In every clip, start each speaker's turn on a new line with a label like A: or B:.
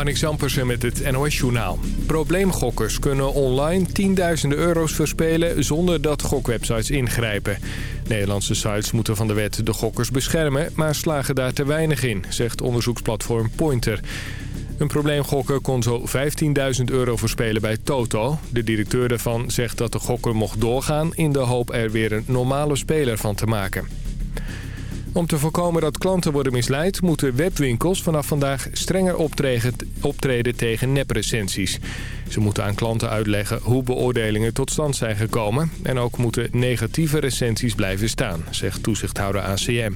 A: Marnik Zampersen met het NOS-journaal. Probleemgokkers kunnen online tienduizenden euro's verspelen zonder dat gokwebsites ingrijpen. Nederlandse sites moeten van de wet de gokkers beschermen, maar slagen daar te weinig in, zegt onderzoeksplatform Pointer. Een probleemgokker kon zo 15.000 euro verspelen bij Toto. De directeur daarvan zegt dat de gokker mocht doorgaan in de hoop er weer een normale speler van te maken. Om te voorkomen dat klanten worden misleid... moeten webwinkels vanaf vandaag strenger optreden tegen neprecensies. Ze moeten aan klanten uitleggen hoe beoordelingen tot stand zijn gekomen... en ook moeten negatieve recensies blijven staan, zegt toezichthouder ACM.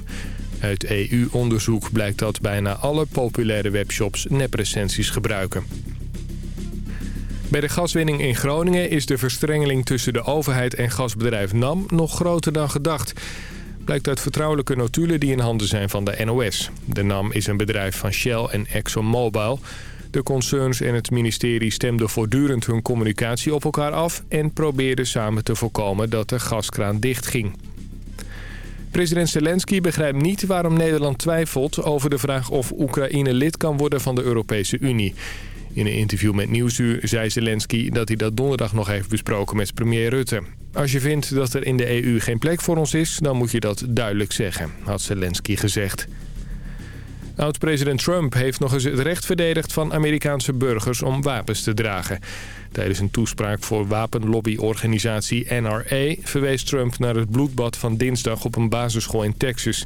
A: Uit EU-onderzoek blijkt dat bijna alle populaire webshops neprecensies gebruiken. Bij de gaswinning in Groningen is de verstrengeling tussen de overheid en gasbedrijf NAM nog groter dan gedacht blijkt uit vertrouwelijke notulen die in handen zijn van de NOS. De NAM is een bedrijf van Shell en ExxonMobil. De concerns en het ministerie stemden voortdurend hun communicatie op elkaar af... en probeerden samen te voorkomen dat de gaskraan dichtging. President Zelensky begrijpt niet waarom Nederland twijfelt over de vraag of Oekraïne lid kan worden van de Europese Unie. In een interview met Nieuwsuur zei Zelensky dat hij dat donderdag nog heeft besproken met premier Rutte. Als je vindt dat er in de EU geen plek voor ons is, dan moet je dat duidelijk zeggen, had Zelensky gezegd. Oud-president Trump heeft nog eens het recht verdedigd van Amerikaanse burgers om wapens te dragen. Tijdens een toespraak voor wapenlobbyorganisatie NRA verwees Trump naar het bloedbad van dinsdag op een basisschool in Texas.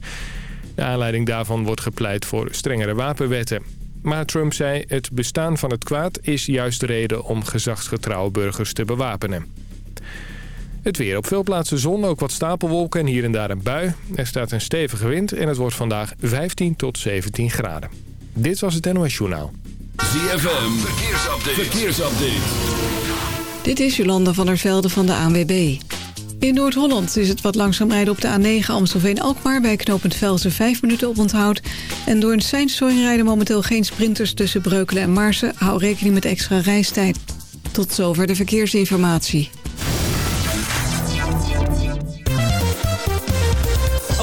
A: De aanleiding daarvan wordt gepleit voor strengere wapenwetten. Maar Trump zei het bestaan van het kwaad is juist de reden om gezagsgetrouwe burgers te bewapenen. Het weer op veel plaatsen zon, ook wat stapelwolken en hier en daar een bui. Er staat een stevige wind en het wordt vandaag 15 tot 17 graden. Dit was het NOS Journaal.
B: ZFM, verkeersupdate. verkeersupdate.
C: Dit is Jolanda van der Velde van de ANWB. In Noord-Holland is het wat langzaam rijden op de A9 Amstelveen-Alkmaar... bij knooppunt Velsen 5 minuten op onthoud. En door een seinstoring rijden momenteel geen sprinters tussen Breukelen en Marsen. Hou rekening met extra reistijd. Tot zover de verkeersinformatie.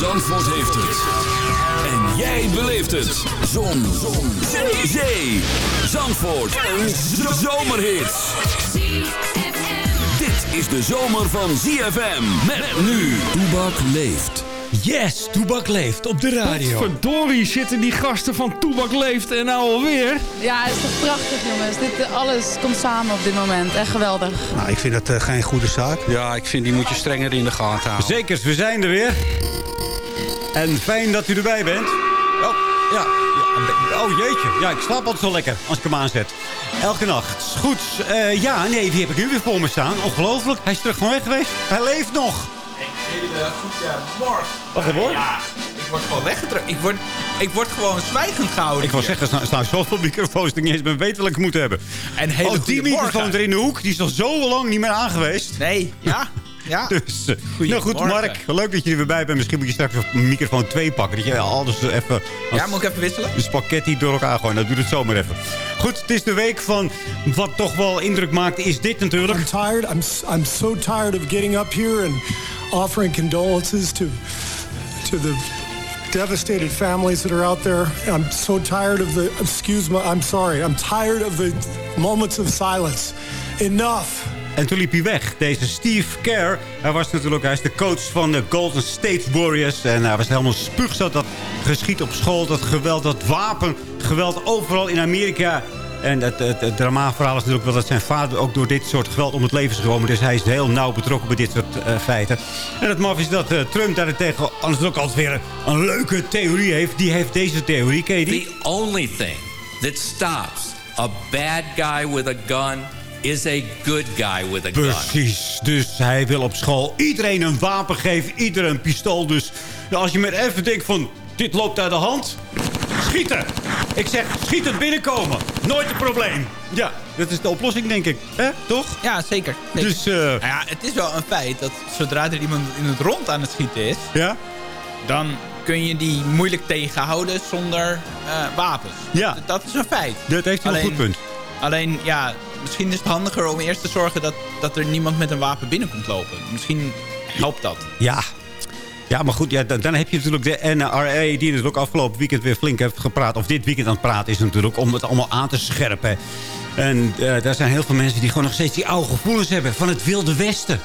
B: Zandvoort heeft het. En jij beleeft het. Zon. Zon. Zee. Zee. Zandvoort. Een zomerhit. Dit is de zomer van ZFM. Met nu. Toebak leeft.
D: Yes, Toebak leeft op de radio.
E: Verdorie zitten die gasten van Toebak leeft en nou alweer.
F: Ja, het is toch prachtig jongens. Dit, alles komt samen op dit moment. Echt geweldig.
G: Nou, ik vind dat uh, geen goede zaak.
H: Ja, ik vind die moet je strenger in de gaten houden.
D: Zekers, we zijn er weer. En fijn dat u erbij bent. Oh, ja. Oh jeetje, ja, ik slaap altijd zo lekker als ik hem aanzet. Elke nacht. Goed, uh, ja, nee, wie heb ik nu weer voor me staan? Ongelooflijk, hij is terug van weg geweest. Hij leeft nog.
I: Hele goede morgen.
D: Wat hoor?
I: Ja, ik word gewoon weggedrukt. Ik word, ik word gewoon zwijgend gehouden.
D: Ik wil zeggen, er staan zoveel microfoons dat ik niet eens meer weet welke ik moet hebben. En hele oh, die microfoon er in de hoek, die is nog zo lang niet meer aangeweest.
I: Nee, ja. Ja.
D: Dus, uh, nou goed, Mark, leuk dat je er weer bij bent. Misschien moet je straks een microfoon 2 pakken. Dat je alles even...
I: ja, moet ik even wisselen?
D: Een spaghetti door elkaar gooien. Dat doet het zomaar even. Goed, het is de week van wat toch wel indruk maakt, is dit natuurlijk.
J: I'm tired. I'm, I'm so tired of getting up here and offering condolences to, to the devastated families that are out there. I'm so tired of the, excuse me, I'm sorry. I'm tired of the moments of silence. Enough.
D: En toen liep hij weg. Deze Steve Kerr. Hij was natuurlijk hij is de coach van de Golden State Warriors. En hij was helemaal spuugzat. Dat geschiet op school, dat geweld, dat wapen. Geweld overal in Amerika. En het, het, het dramaverhaal is natuurlijk wel dat zijn vader ook door dit soort geweld om het leven is gekomen. Dus hij is heel nauw betrokken bij dit soort uh, feiten. En het maf is dat uh, Trump daarentegen anders ook altijd weer een leuke theorie heeft. Die heeft deze theorie, Katie.
K: The only thing that stops a bad guy with a gun is a good guy with a gun.
D: Precies. Dus hij wil op school iedereen een wapen geven. Iedereen een pistool. Dus als je maar even denkt van... Dit loopt uit de hand. Schieten! Ik zeg, schieten binnenkomen. Nooit een probleem. Ja, dat is de oplossing, denk ik. hè? Toch?
I: Ja, zeker. zeker.
D: Dus, eh,
I: Nou ja, het is wel een feit dat zodra er iemand in het rond aan het schieten is...
D: Ja?
I: dan kun je die moeilijk tegenhouden zonder eh, wapens.
D: Ja.
I: Dat, dat is een feit.
D: Dat heeft hij een
I: Alleen-
D: goed punt.
I: Alleen, ja, misschien is het handiger om eerst te zorgen dat, dat er niemand met een wapen binnen komt lopen. Misschien helpt dat.
D: Ja. Ja, maar goed, ja, dan, dan heb je natuurlijk de NRA... die natuurlijk afgelopen weekend weer flink heeft gepraat... of dit weekend aan het praten is natuurlijk... om het allemaal aan te scherpen. En eh, daar zijn heel veel mensen die gewoon nog steeds die oude gevoelens hebben... van het Wilde Westen.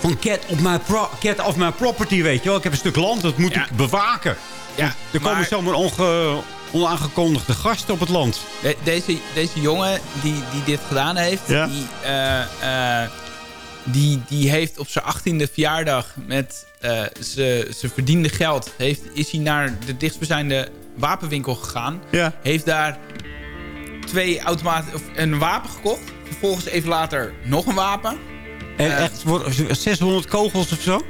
D: Van cat, op pro cat of my property, weet je wel. Ik heb een stuk land, dat moet
I: Ja.
D: ik bewaken.
I: Ja,
D: er komen
I: maar-
D: zomaar onge, onaangekondigde gasten op het land.
I: De- deze, deze jongen die, die dit gedaan heeft,
D: Ja.
I: die, eh, eh, die, die heeft op zijn 18e verjaardag met eh, zijn zijn verdiende geld, heeft, is hij naar de dichtstbijzijnde wapenwinkel gegaan.
D: Ja.
I: Heeft daar twee automaten, of een wapen gekocht. Vervolgens even later nog een wapen.
D: En
I: Eh.
D: echt voor 600 kogels of zo?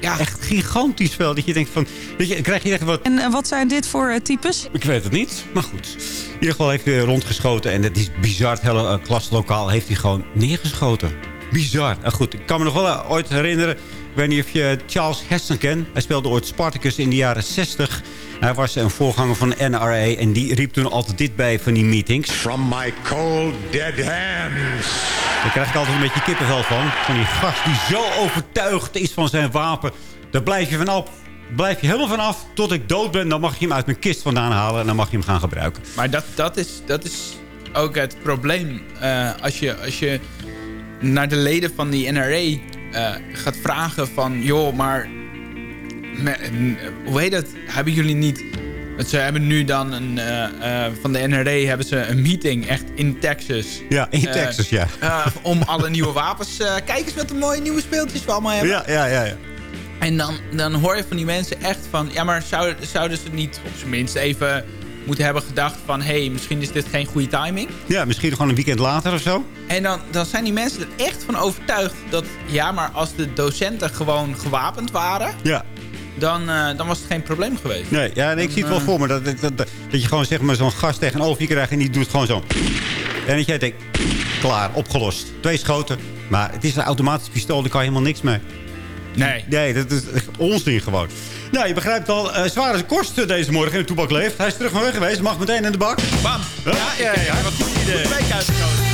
I: Ja.
D: Echt gigantisch spel. Dat je denkt van... Weet je, krijg je echt wat...
L: En eh, wat zijn dit voor eh, types?
D: Ik weet het niet, maar goed. In ieder geval heeft hij rondgeschoten. En het is bizar. Het hele klaslokaal heeft hij gewoon neergeschoten. Bizar. En goed, ik kan me nog wel ooit herinneren... Ik weet niet of je Charles Heston kent. Hij speelde ooit Spartacus in de jaren 60. Hij was een voorganger van de NRA. En die riep toen altijd dit bij van die meetings.
M: From my cold dead hands.
D: Daar krijg ik altijd een beetje kippenvel van. Van die gast die zo overtuigd is van zijn wapen. Daar blijf je vanaf. Blijf je helemaal vanaf tot ik dood ben. Dan mag je hem uit mijn kist vandaan halen. En dan mag je hem gaan gebruiken.
I: Maar dat, dat, is, dat is ook het probleem. Eh, als, je, als je naar de leden van die NRA eh, gaat vragen van... joh, maar me- hoe heet dat? Hebben jullie niet... Want ze hebben nu dan een, eh, eh, van de NRA hebben ze een meeting echt in Texas.
D: Ja, in Texas, ja.
I: om alle nieuwe wapens... kijk eens wat een mooie nieuwe speeltjes we allemaal hebben.
D: Ja, ja, ja. ja.
I: En dan, dan hoor je van die mensen echt van... Ja, maar zou, zouden ze niet op zijn minst even moeten hebben gedacht van... Hé, hey, misschien is dit geen goede timing.
D: Ja, misschien gewoon een weekend later of zo.
I: En dan, dan zijn die mensen er echt van overtuigd dat... Ja, maar als de docenten gewoon gewapend waren...
D: Ja.
I: Dan, eh, dan was het geen probleem geweest.
D: Nee, ja, nee, ik zie het wel
I: eh,
D: voor me. Dat, dat, dat, dat je gewoon zeg maar, zo'n gast tegenover je krijgt en die doet gewoon zo. En dat jij denkt, klaar, opgelost. Twee schoten. Maar het is een automatisch pistool, daar kan je helemaal niks mee.
I: Nee.
D: Nee, dat is onzin gewoon. Nou, je begrijpt al, eh, zware kost eh, deze morgen in de Toebak leeft. Hij is terug van weg geweest, mag meteen in de bak.
I: Bam.
D: Ja, ja, ja, wat goed idee.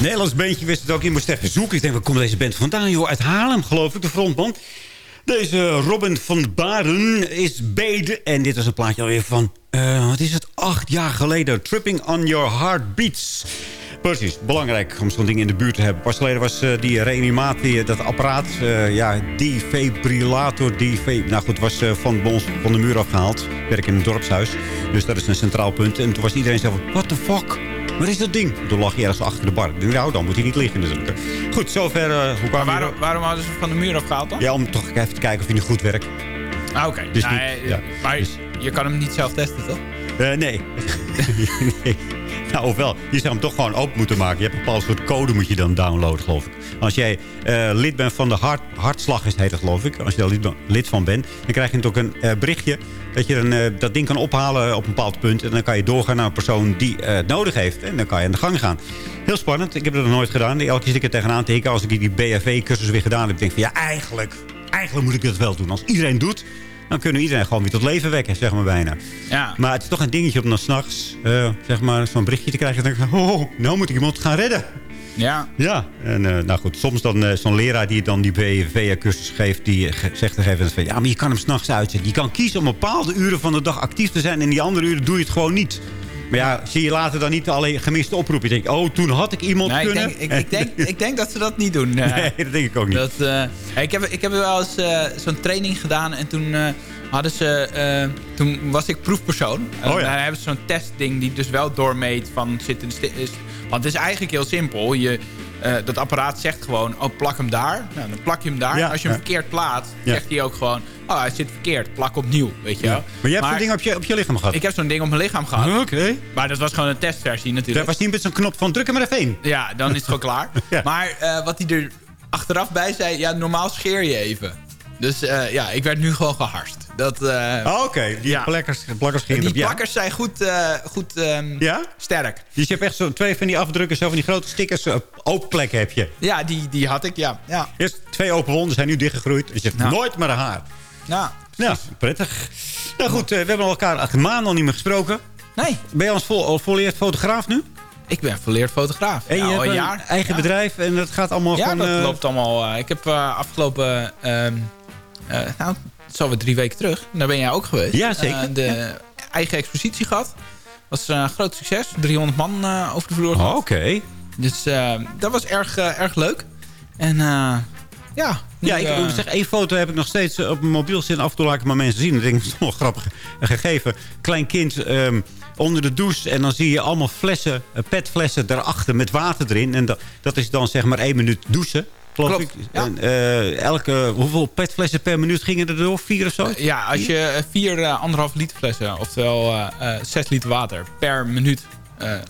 D: Nederlands bandje wist het ook. Je moest even zoeken. Ik denk, waar komt deze band vandaan? Joh, uit Haarlem, geloof ik, de frontman. Deze Robin van Baren is bede. En dit was een plaatje alweer van, eh, wat is het, acht jaar geleden. Tripping on your heartbeats. Precies, belangrijk om zo'n ding in de buurt te hebben. Pas geleden was eh, die reanimatie, dat apparaat, eh, ja, defibrillator, defib... Nou goed, was eh, van, van de muur afgehaald. Werk in een dorpshuis, dus dat is een centraal punt. En toen was iedereen zo van, what the fuck? Waar is dat ding? Toen lag hij ergens achter de bar. Nou, dan moet hij niet liggen natuurlijk. Goed, zover. Uh, hoe
I: maar waarom, waarom hadden ze van de muur afgehaald dan?
D: Ja, om toch even te kijken of hij niet goed werkt.
I: Ah, oké.
D: Dus
I: Nou, eh,
D: ja.
I: Maar
D: Dus-
I: je kan hem niet zelf testen, toch?
D: Eh, nee. nee. Nou, ofwel, je zou hem toch gewoon open moeten maken. Je hebt een bepaald soort code moet je dan downloaden, geloof ik. Als jij eh, lid bent van de hart, Hartslag, is het geloof ik. Als je daar lid, van bent, dan krijg je natuurlijk een eh, berichtje... dat je dan, eh, dat ding kan ophalen op een bepaald punt. En dan kan je doorgaan naar een persoon die het nodig heeft. En dan kan je aan de gang gaan. Heel spannend. Ik heb dat nog nooit gedaan. Elke keer zit ik er tegenaan te hikken. Als ik die BFV-cursus weer gedaan heb, denk ik van... ja, eigenlijk, eigenlijk moet ik dat wel doen. Als iedereen doet, dan kunnen we iedereen gewoon weer tot leven wekken, zeg maar bijna.
I: Ja.
D: Maar het is toch een dingetje om dan s'nachts uh, zeg maar, zo'n berichtje te krijgen. Dan denk ik, oh, nou moet ik iemand gaan redden.
I: Ja.
D: Ja, en uh, nou goed, soms dan uh, zo'n leraar die dan die BVA-cursus geeft... die ge zegt er even van, ja, maar je kan hem s'nachts uitzetten. Je kan kiezen om bepaalde uren van de dag actief te zijn... en die andere uren doe je het gewoon niet. Maar ja, zie je later dan niet alle gemiste oproepen. Je denkt, oh, toen had ik iemand
I: nee,
D: kunnen.
I: Ik denk, ik, ik, denk, ik denk dat ze dat niet doen.
D: nee, dat denk ik ook niet.
I: Dat, uh, ik, heb, ik heb wel eens uh, zo'n training gedaan en toen uh, hadden ze... toen was ik proefpersoon.
D: Oh, ja.
I: En dan hebben ze zo'n testding die dus wel doormeet van... Zit een is, want het is eigenlijk heel simpel. Je, uh, dat apparaat zegt gewoon, oh, plak hem daar. Nou, dan plak je hem daar.
D: Ja,
I: Als je hem
D: ja.
I: verkeerd plaatst, zegt hij ook gewoon... Oh, hij zit verkeerd, plak opnieuw, weet je wel.
D: Maar jij hebt zo'n ding op je, op je lichaam gehad?
I: Ik heb zo'n ding op mijn lichaam gehad.
D: Oké.
I: Maar dat was gewoon een testversie natuurlijk.
D: Dat was niet met zo'n knop van druk er maar even.
I: Ja, dan is het gewoon klaar. Maar uh, wat hij er achteraf bij zei... Ja, normaal scheer je even. Dus uh, ja, ik werd nu gewoon geharst. Dat, uh,
D: oh, Oké, okay. die
I: ja.
D: plakkers, plakkers gingen
I: Die
D: ja.
I: plakkers zijn goed, uh, goed um,
D: ja?
I: sterk.
D: Dus je hebt echt zo twee van die afdrukken, zo van die grote stickers, open plekken heb je.
I: Ja, die, die had ik, ja. ja.
D: Eerst twee open wonden zijn nu dichtgegroeid. Dus je hebt
I: Nou.
D: nooit meer een haar.
I: Ja,
D: Ja, prettig. Nou goed, we hebben elkaar acht maanden al niet meer gesproken.
I: Nee.
D: Ben je al vol, volleerd fotograaf nu?
I: Ik ben volleerd fotograaf.
D: En je
I: ja,
D: hebt
I: al een jaar.
D: eigen
I: ja.
D: bedrijf en dat gaat allemaal
I: Ja,
D: gewoon...
I: dat loopt allemaal. Ik heb afgelopen... nou, is alweer drie weken terug. Daar ben jij ook geweest.
D: Ja, zeker.
I: de
D: ja.
I: eigen expositie gehad. was een groot succes. 300 man over de vloer.
D: Oh, Oké. Okay.
I: Dus dat was erg, erg leuk. En ja...
D: Nu, ja, ik moet zeggen, één foto heb ik nog steeds op mijn mobiel zitten. Af en toe laat ik maar mensen zien. Dat denk ik, dat is wel grappig gegeven. Klein kind um, onder de douche. En dan zie je allemaal flessen, petflessen daarachter met water erin. En dat, dat is dan zeg maar één minuut douchen. Geloof
I: Klopt,
D: ik.
I: ja.
D: En, uh, elke, hoeveel petflessen per minuut gingen er door? Vier of zo?
I: Uh, ja, als je vier uh, anderhalf liter flessen, oftewel zes liter water per minuut...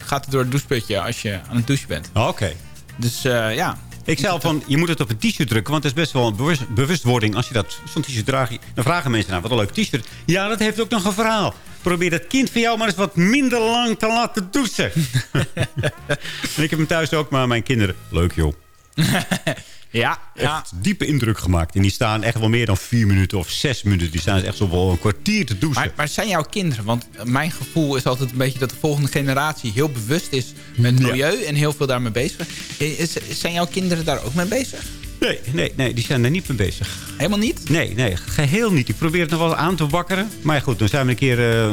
I: gaat het door het doucheputje als je aan het douchen bent.
D: Oké. Okay.
I: Dus ja,
D: ik zei al van, je moet het op een t-shirt drukken. Want het is best wel een bewust, bewustwording. Als je dat zo'n t-shirt draagt, dan vragen mensen nou, wat een leuk t-shirt. Ja, dat heeft ook nog een verhaal. Probeer dat kind van jou maar eens wat minder lang te laten douchen. en ik heb hem thuis ook, maar mijn kinderen... Leuk joh.
I: ja,
D: echt
I: ja.
D: diepe indruk gemaakt. En die staan echt wel meer dan vier minuten of zes minuten. Die staan echt zo wel een kwartier te douchen.
I: Maar, maar zijn jouw kinderen? Want mijn gevoel is altijd een beetje dat de volgende generatie heel bewust is met het milieu. Ja. En heel veel daarmee bezig is. Zijn jouw kinderen daar ook mee bezig?
D: Nee, nee, nee, die zijn er niet mee bezig.
I: Helemaal niet?
D: Nee, nee, geheel niet. Ik probeer het nog wel aan te wakkeren. Maar goed, dan zijn we een keer, uh,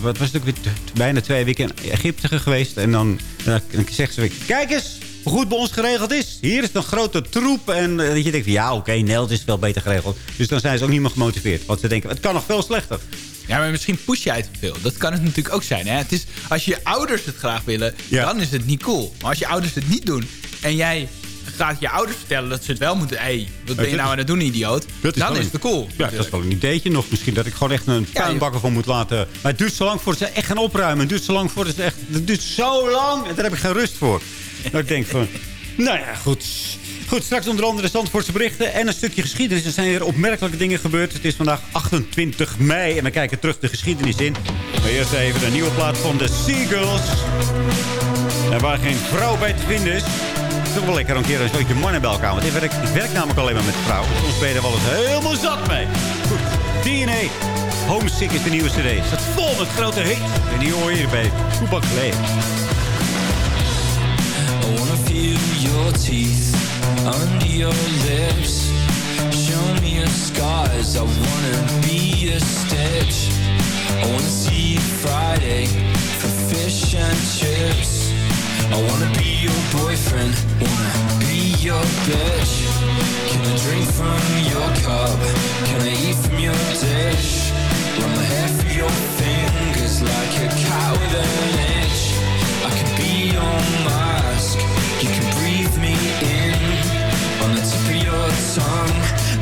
D: wat was het ook weer, bijna twee weken in Egypte geweest. En dan, dan zegt ze weer, kijk eens, goed bij ons geregeld is. Hier is een grote troep. En uh, dat je denkt, ja oké, okay, is wel beter geregeld. Dus dan zijn ze ook niet meer gemotiveerd. Want ze denken, het kan nog veel slechter.
I: Ja, maar misschien push jij te veel. Dat kan het natuurlijk ook zijn. Hè? Het is, als je ouders het graag willen, ja. dan is het niet cool. Maar als je ouders het niet doen en jij gaat je ouders vertellen dat ze het wel moeten... hé, hey, wat ben je nou aan het doen, idioot?
D: Dat is
I: dan is het cool.
D: Ja, natuurlijk. dat is wel een ideetje nog. Misschien dat ik gewoon echt een tuinbakker ja, van moet laten. Maar het duurt zo lang voordat ze echt gaan opruimen. Het duurt zo lang voordat ze echt... Het duurt zo lang en daar heb ik geen rust voor. dat ik denk van... Nou ja, goed... Goed, straks onder andere de Zandvoortse berichten en een stukje geschiedenis. Er zijn weer opmerkelijke dingen gebeurd. Het is vandaag 28 mei en we kijken terug de geschiedenis in. Maar eerst even een nieuwe plaat van de Seagulls. En waar geen vrouw bij te vinden is. Is toch wel lekker een keer een zootje mannen bij elkaar. Want ik werk, namelijk alleen maar met vrouwen. Soms ben je er wel eens helemaal zat mee. Goed, DNA. Homesick is de nieuwe cd. Het staat vol met grote hits. En die hoor je bij Toebak. wanna
N: feel your teeth under your lips. Show me your scars, I wanna be a stitch. I wanna see you Friday for fish and chips. I wanna be your boyfriend, wanna be your bitch. Can I drink from your cup, can I eat from your dish? Run my hair through your fingers like a cat with an itch. I could be your
O: mind song.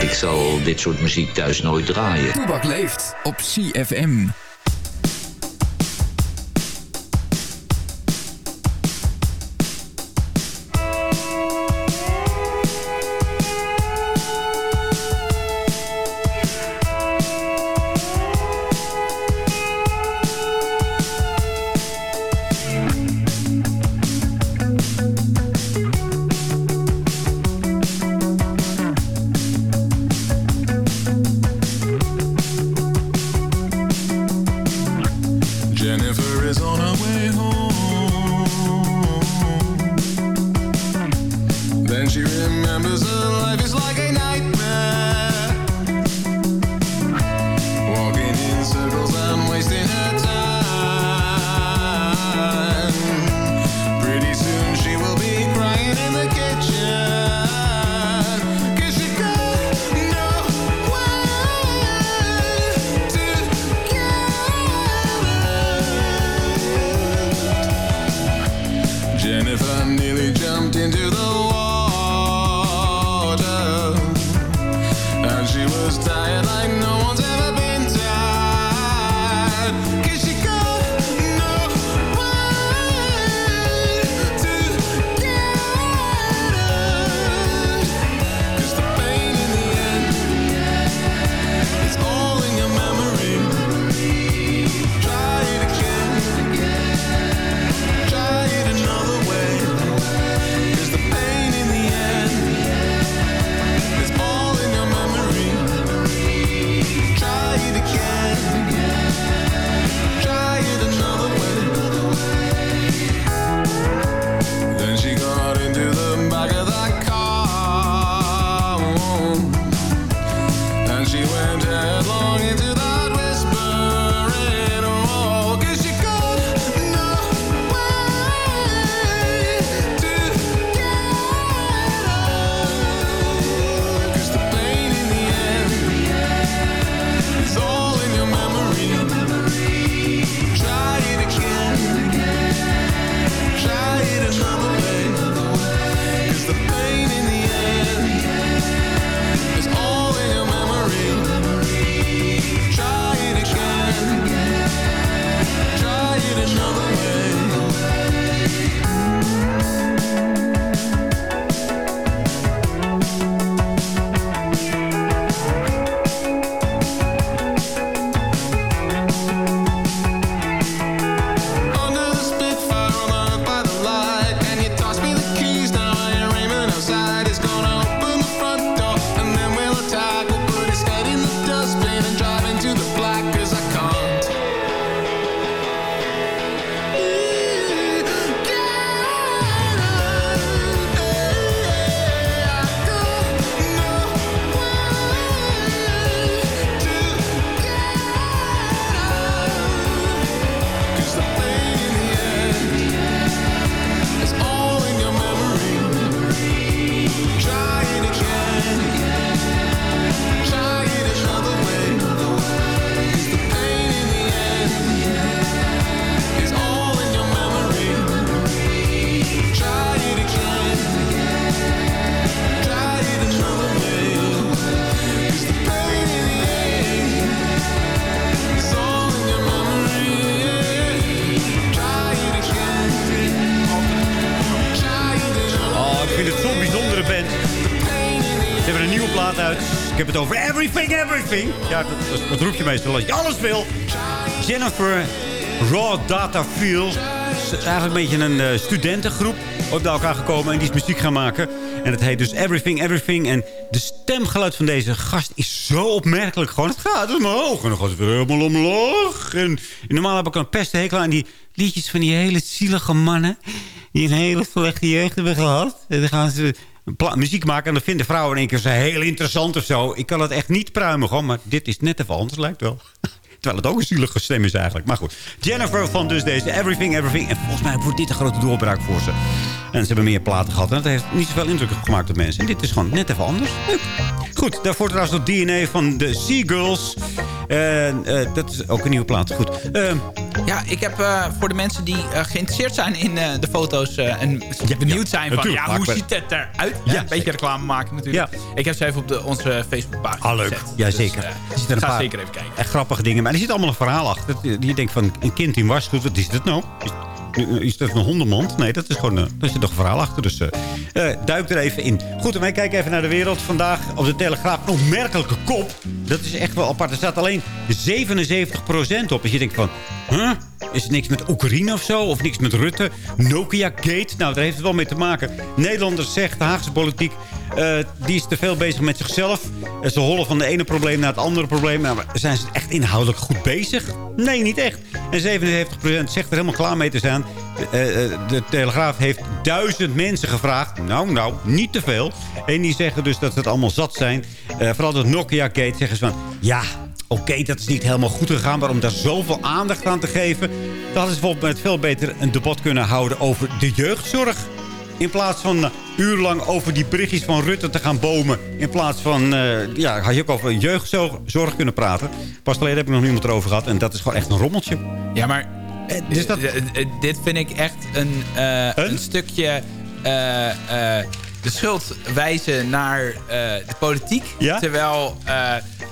P: Ik zal dit soort muziek thuis nooit draaien.
O: Toebak leeft op CFM.
D: Dat roep je meestal als je alles wil. Jennifer Raw Data Field. Het is eigenlijk een beetje een eh, studentengroep. Ook bij elkaar gekomen en die is muziek gaan maken. En het heet dus Everything, Everything. En de stemgeluid van deze gast is zo opmerkelijk. Gewoon, het gaat omhoog. En dan gaat het weer helemaal omlaag. En normaal heb ik een pesthekel aan die liedjes van die hele zielige mannen. Die een hele slechte jeugd hebben gehad. En dan gaan ze muziek maken. En dan vinden vrouwen in één keer zo heel interessant of zo. Ik kan het echt niet pruimen. Gewoon, maar dit is net even anders, lijkt wel. Terwijl het ook een zielige stem is eigenlijk. Maar goed. Jennifer van dus deze Everything, Everything. En volgens mij wordt dit een grote doorbraak voor ze. En ze hebben meer platen gehad. En dat heeft niet zoveel indruk gemaakt op mensen. En dit is gewoon net even anders. Leuk. Goed, daarvoor trouwens het DNA van de Seagulls. En eh, dat is ook een nieuwe plaat. Goed. Ehm,
I: Ja, ik heb eh, voor de mensen die eh, geïnteresseerd zijn in eh, de foto's... eh, en benieuwd zijn van, ja, hoe ziet het eruit?
D: Ja,
I: een beetje reclame maken natuurlijk. Ik heb ze even op de, onze Facebookpagina
D: Ah, leuk.
I: gezet.
D: Ja,
I: Dus, eh,
D: Er
I: ga
D: paar
I: zeker even kijken.
D: Echt grappige dingen. Maar er zit allemaal een verhaal achter. Je denkt van een kind in wasgoed. Wat is dat nou? Is, dat een hondenmand? Nee, dat is gewoon een, er zit nog een verhaal achter. Dus eh, eh, duik er even in. Goed, en wij kijken even naar de wereld. Vandaag op de Telegraaf een opmerkelijke kop. Dat is echt wel apart. Er staat alleen 77% op. Als je denkt van... Huh? Is er niks met Oekraïne of zo? Of niks met Rutte? Nokia Gate? Nou, daar heeft het wel mee te maken. Nederlanders zegt, de Haagse politiek... eh, die is te veel bezig met zichzelf. Ze hollen van de ene probleem naar het andere probleem. Nou, zijn ze echt inhoudelijk goed bezig? Nee, niet echt. En 77% zegt er helemaal klaar mee te zijn. De, eh, eh, de Telegraaf heeft duizend mensen gevraagd. Nou, nou, niet te veel. En die zeggen dus dat ze het allemaal zat zijn. Eh, vooral dat Nokia Gate zeggen ze van... Ja, Oké, dat is niet helemaal goed gegaan, maar om daar zoveel aandacht aan te geven... dan hadden ze bijvoorbeeld met veel beter een debat kunnen houden over de jeugdzorg. In plaats van uh, urenlang over die berichtjes van Rutte te gaan bomen. In plaats van, ja, had je ook over jeugdzorg kunnen praten. Pas geleden heb ik nog niemand erover gehad en dat is gewoon echt een rommeltje.
I: Ja, maar
D: dus dat...
I: dit vind ik echt een, uh, een? stukje de schuld wijzen naar de politiek.
D: Ja?
I: Terwijl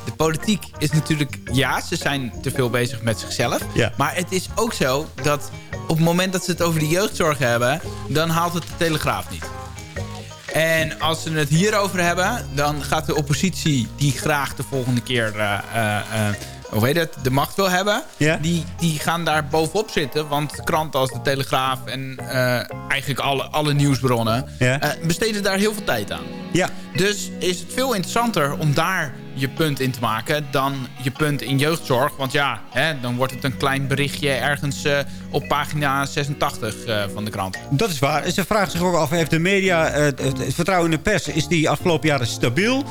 I: de politiek is natuurlijk... Ja, ze zijn te veel bezig met zichzelf.
D: Ja.
I: Maar het is ook zo dat op het moment dat ze het over de jeugdzorg hebben... dan haalt het de Telegraaf niet. En als ze het hierover hebben... dan gaat de oppositie die graag de volgende keer... Hoe heet het, de macht wil hebben... Die, die gaan daar bovenop zitten. Want kranten als de Telegraaf en eigenlijk alle, alle nieuwsbronnen...
D: Ja?
I: besteden daar heel veel tijd aan.
D: Ja.
I: Dus is het veel interessanter om daar je punt in te maken... dan je punt in jeugdzorg. Want ja, hè, dan wordt het een klein berichtje ergens uh, op pagina 86 uh, van de krant.
D: Dat is waar. Ze vragen zich ook af, heeft de media... Uh, het vertrouwen in de pers, is die afgelopen jaren stabiel...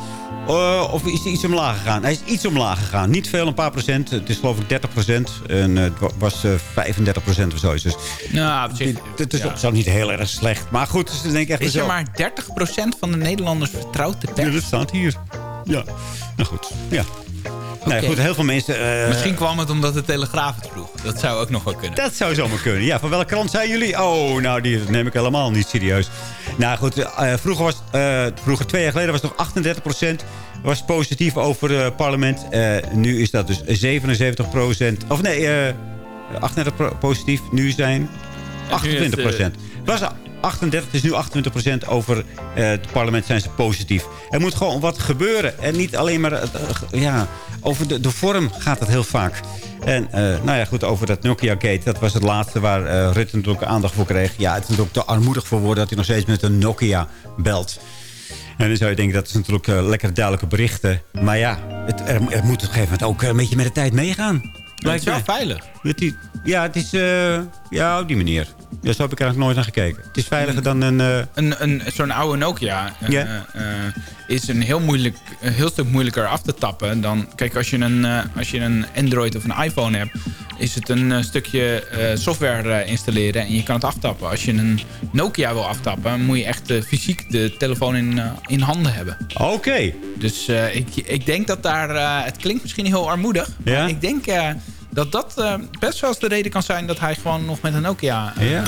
D: Of is hij iets omlaag gegaan? Hij is iets omlaag gegaan. Niet veel, een paar procent. Het is geloof ik 30 procent. En het was uh, 35 procent of zo. Dus
I: nou, op zich,
D: het is ja. zich niet heel erg slecht. Maar goed, dus denk ik echt
I: Is er
D: zo.
I: maar 30 procent van de Nederlanders vertrouwt de pers?
D: Ja, dat staat hier. Ja, nou goed. Ja. Okay. Nee, goed, heel veel mensen... Uh,
I: Misschien kwam het omdat de Telegraaf het vroeg. Dat zou ook nog wel kunnen.
D: Dat zou zomaar kunnen. Ja, van welke krant zijn jullie? Oh, nou, die neem ik helemaal niet serieus. Nou goed, uh, vroeger was... Uh, vroeger, twee jaar geleden was het nog 38 procent... was positief over het parlement. nu is dat dus 77 procent... Of nee, 38% positief. Nu zijn 28 procent. was 38, het is nu 28 procent over het parlement zijn ze positief. Er moet gewoon wat gebeuren. En niet alleen maar... ja, over de, de vorm gaat het heel vaak. En uh, nou ja, goed, over dat Nokia-gate. Dat was het laatste waar uh, Rutte natuurlijk aandacht voor kreeg. Ja, het is natuurlijk te armoedig voor woorden dat hij nog steeds met een Nokia belt. En dan zou je denken, dat is natuurlijk uh, lekker duidelijke berichten. Maar ja, het, er, er, moet op een gegeven moment ook een beetje met de tijd meegaan.
I: Het is wel veilig.
D: Ja, het is... ja, op die manier. Ja, zo heb ik eigenlijk nooit naar gekeken. Het is veiliger dan een... Uh...
I: een, een Zo'n oude Nokia yeah. uh, is een heel, moeilijk, een heel stuk moeilijker af te tappen dan... Kijk, als je een, als je een Android of een iPhone hebt... is het een stukje software installeren en je kan het aftappen. Als je een Nokia wil aftappen... moet je echt fysiek de telefoon in, in handen hebben.
D: Oké. Okay.
I: Dus ik, ik denk dat daar... het klinkt misschien heel armoedig. Maar ik denk dat dat uh, best wel eens de reden kan zijn dat hij gewoon nog met een Nokia...
D: Uh, ja.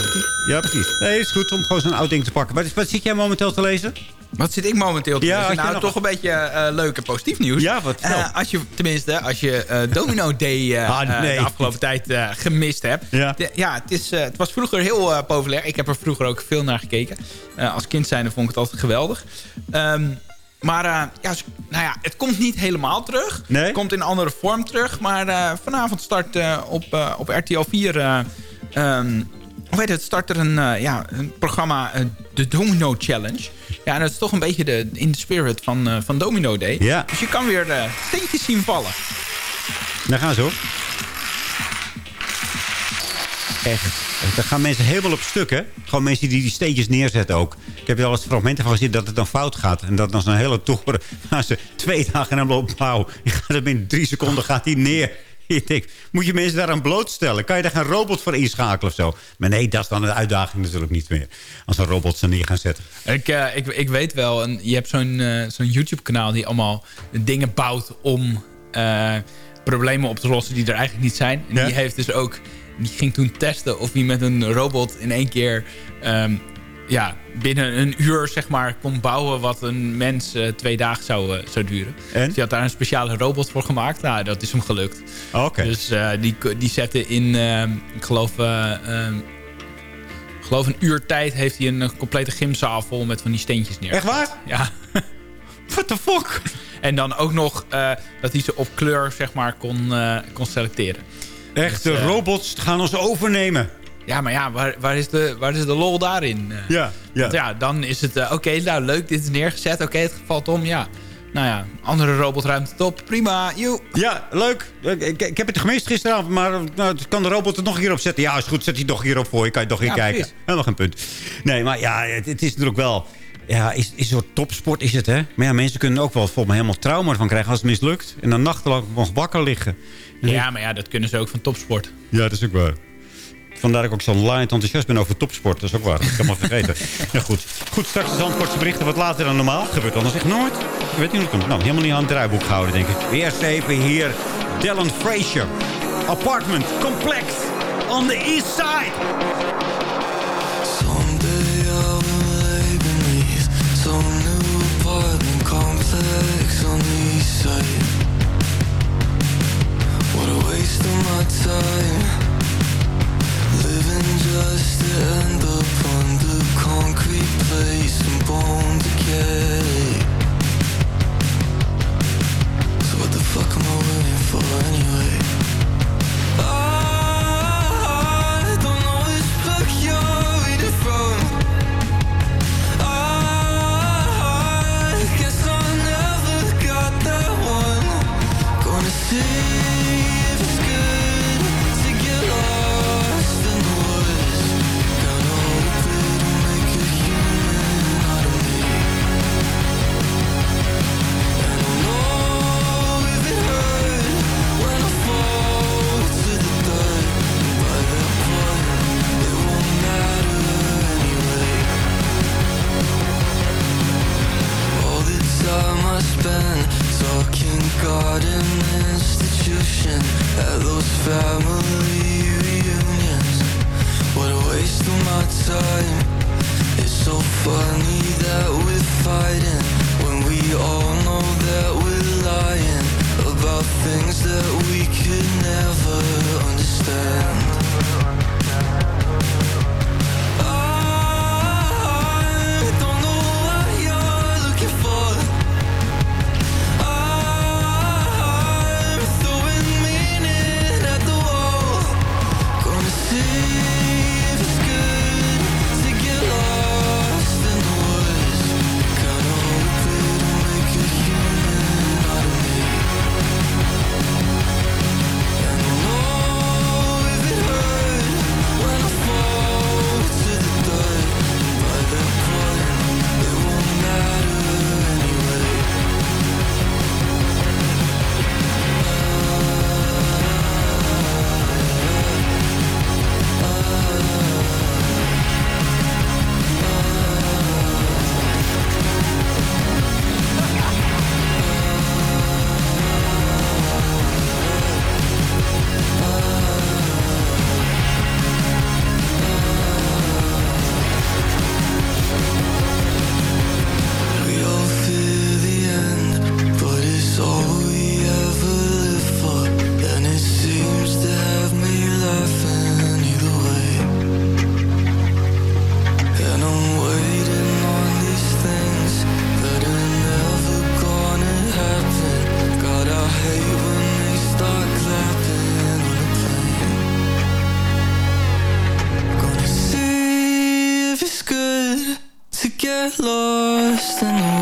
D: ja, precies. Nee, het is goed om gewoon zo'n oud ding te pakken. Wat, wat zit jij momenteel te lezen?
I: Wat zit ik momenteel te
D: ja,
I: lezen? Nou,
D: nog...
I: toch een beetje uh, leuk en positief nieuws.
D: Ja, wat
I: uh, als je, Tenminste, als je Domino Day ah, nee. de afgelopen tijd gemist hebt.
D: Ja,
I: de, ja het, is, het was vroeger heel populair. Ik heb er vroeger ook veel naar gekeken. als kind zijnde vond ik het altijd geweldig. Um, Maar eh, ja, nou ja, het komt niet helemaal terug.
D: Nee?
I: Het komt in een andere vorm terug. Maar eh, vanavond start eh, op, op RTL 4... eh, ehm, hoe heet het? Start er een, ja, een programma, de Domino Challenge. Ja, en dat is toch een beetje de, in de spirit van, van Domino Day.
D: Ja.
I: Dus je kan weer steentjes zien vallen.
D: Daar gaan ze hoor. Echt. Daar gaan mensen helemaal op stuk, hè? Gewoon mensen die die steentjes neerzetten ook. Ik heb er al eens fragmenten van gezien dat het dan fout gaat. En dat dan zo'n hele toren... Gaan ze twee dagen aan lopen bouwen. Die gaat er binnen drie seconden gaat die neer. Je denkt, moet je mensen daaraan blootstellen? Kan je daar geen robot voor inschakelen of zo? Maar nee, dat is dan een uitdaging natuurlijk niet meer. Als een robot ze neer gaan zetten.
I: Ik, eh, ik, ik weet wel, en je hebt zo'n eh, zo'n YouTube-kanaal die allemaal dingen bouwt om eh, problemen op te lossen die er eigenlijk niet zijn. En
D: Ja.
I: die heeft dus ook, die ging toen testen of hij met een robot in één keer ehm, ja, binnen een uur zeg maar kon bouwen wat een mens eh, twee dagen zou, eh, zou duren.
D: En?
I: Dus die had daar een speciale robot voor gemaakt. Nou, dat is hem gelukt.
D: Oké.
I: Dus eh, die, die zette in, ehm, ik geloof... eh, ehm, geloof een uur tijd heeft hij een complete gymzaal vol met van die steentjes neer.
D: Echt waar?
I: Ja.
D: What the fuck?
I: En dan ook nog dat hij ze op kleur zeg maar kon, kon selecteren.
D: Echt, de
I: Dus, eh,
D: robots gaan ons overnemen.
I: Ja, maar ja, waar, waar, is, de, waar is de lol daarin? Eh,
D: Ja, ja.
I: want ja, dan is het... eh, Oké, nou leuk, dit is neergezet. Oké, het valt om, ja. Nou ja, andere robot ruimt het op. Prima, joe.
D: Ja, leuk. Ik, ik, heb het gemist gisteravond, maar nou, kan de robot het nog een keer op zetten? Ja, is goed, zet hij nog een keer op voor je. Kan je toch in
I: Ja,
D: kijken.
I: precies.
D: Helemaal geen punt. Nee, maar ja, het, het is natuurlijk wel... Ja, is, is een soort topsport is het, hè? Maar ja, mensen kunnen ook wel volgens mij helemaal trauma ervan krijgen als het mislukt. En dan nachtenlang nog wakker liggen.
I: Ja, maar ja, dat kunnen ze ook van topsport.
D: Ja, dat is ook waar. Vandaar dat ik ook zo online enthousiast ben over topsport. Dat is ook waar. Dat heb ik helemaal vergeten. Ja, goed. Goed, straks de Zandvoortse berichten wat later dan normaal. Gebeurt anders echt nooit. Ik weet niet hoe het komt. Nou, helemaal niet aan het draaiboek gehouden, denk ik. Eerst even hier. Dylan Frazier. Apartment Complex. On the east side.
O: Fuck am I waiting for anyway? I spend talking garden institution at those family reunions. What a waste of my time. It's so funny that we're fighting when we all know that we're lying about things that we could never understand. Lost in the